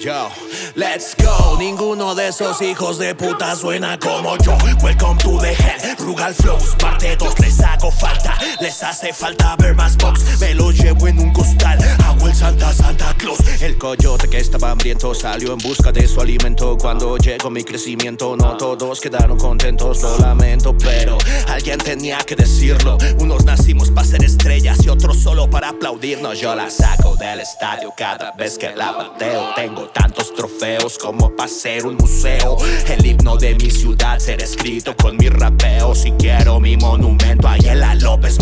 Yo, let's go. Ninguno de esos hijos de puta suena como yo. Welcome to the hell. Rugal Flows, parte 2, les hago falta. Les hace falta ver más box. Me lo llevo en un costal. Hago el Santa Santa Claus. El coyote que estaba hambriento salió en busca de su alimento. Cuando llegó mi crecimiento, no todos quedaron contentos. Lo lamento, pero alguien tenía que decirlo. Unos nacimos para ser estrellas y otros solo para aplaudirnos. Yo la saco del estadio cada vez que la bateo. Tengo tantos trofeos como para ser un museo. El himno de mi ciudad será escrito con mi rapeo. Si quiero mi monumento ahí en la López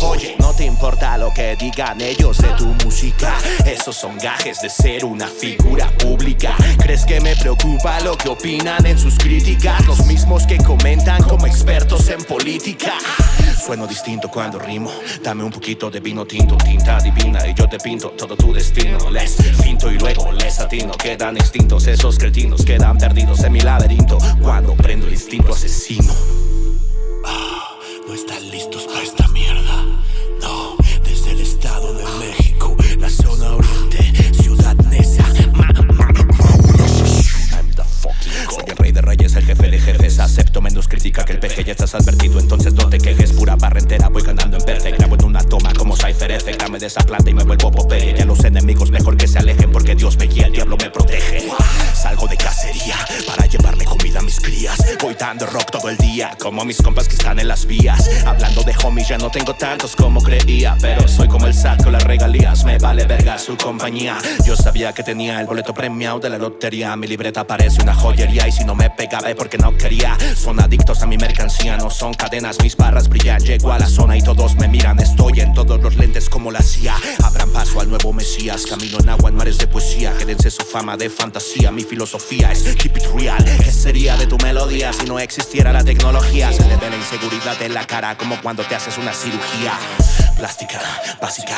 Oye, no te importa lo que digan ellos de tu música. Esos son gajes de ser una figura pública. ¿Crees que me preocupa lo que opinan en sus críticas? Los mismos que comentan como expertos en política. Sueno distinto cuando rimo. Dame un poquito de vino tinto, tinta divina y yo te pinto todo tu destino. Les finto y luego les atino. Quedan extintos esos cretinos, quedan perdidos en mi laberinto. Cuando prendo el instinto asesino. Ah, ya estás advertido. Entonces no te quejes, pura barrentera. Voy ganando en perfect. Grabo en una toma como Cypher F. Dame de esa planta y me vuelvo Popeye. Y a los enemigos mejor Dando rock todo el día, como mis compas que están en las vías. Hablando de homies, ya no tengo tantos como creía. Pero soy como el saco, las regalías. Me vale verga su compañía. Yo sabía que tenía el boleto premiado de la lotería. Mi libreta parece una joyería. Y si no me pegaba es porque no quería. Son adictos a mi mercancía, no son cadenas. Mis barras brillan. Llego a la zona y todos me miran. Estoy en todos los lentes como la CIA. Abran paso al nuevo Mesías. Camino en agua en mares de poesía. Quédense su fama de fantasía. Mi filosofía es keep it real. ¿Qué sería de tu melodía si no existiera la tecnología? Se te ve la inseguridad en la cara como cuando te haces una cirugía. Plástica, básica,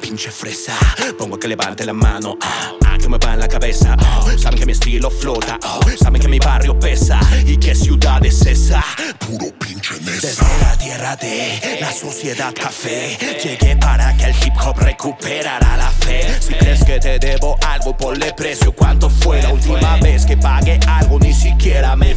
pinche fresa. Pongo que levante la mano, ah, ah, que me va en la cabeza. oh. Saben que mi estilo flota, oh. saben que mi barrio pesa. ¿Y qué ciudad es esa? Puro pinche Desde la tierra de la sociedad café, llegué para que el hip hop recuperara la fe. Si crees que te debo algo, ponle precio. ¿Cuánto fue la última vez que pagué algo?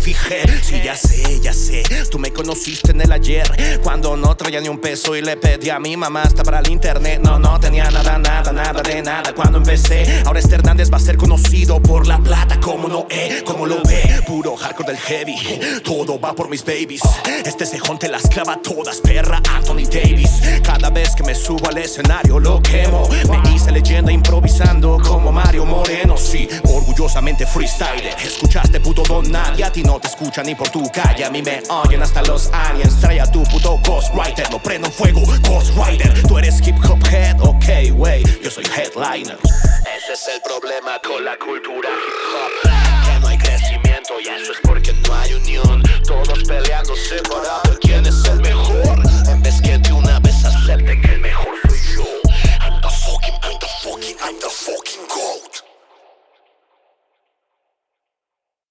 Fijé. Si ya sé, ya sé, tú me conociste en el ayer, cuando no traía ni un peso y le pedí a mi mamá hasta para el internet. No, no tenía nada, nada, nada de nada cuando empecé. Ahora este Hernández va a ser conocido por la plata, como no eh, como lo ve. Puro hardcore del heavy, todo va por mis babies. Este cejón te las clava todas, perra Anthony Davis. Cada vez que me subo al escenario lo quemo. Me hice leyenda improvisando freestyler. Escuchaste puto don nadie, a ti no te escuchan ni por tu calle. A mí me oyen hasta los aliens. Trae a tu puto ghostwriter, lo prendo en fuego, Ghost Rider. Tú eres hip hop head, ok, wey. Yo soy headliner. Ese es el problema con la cultura hip hop. Que no hay crecimiento y eso es porque no hay unión. Todos peleándose para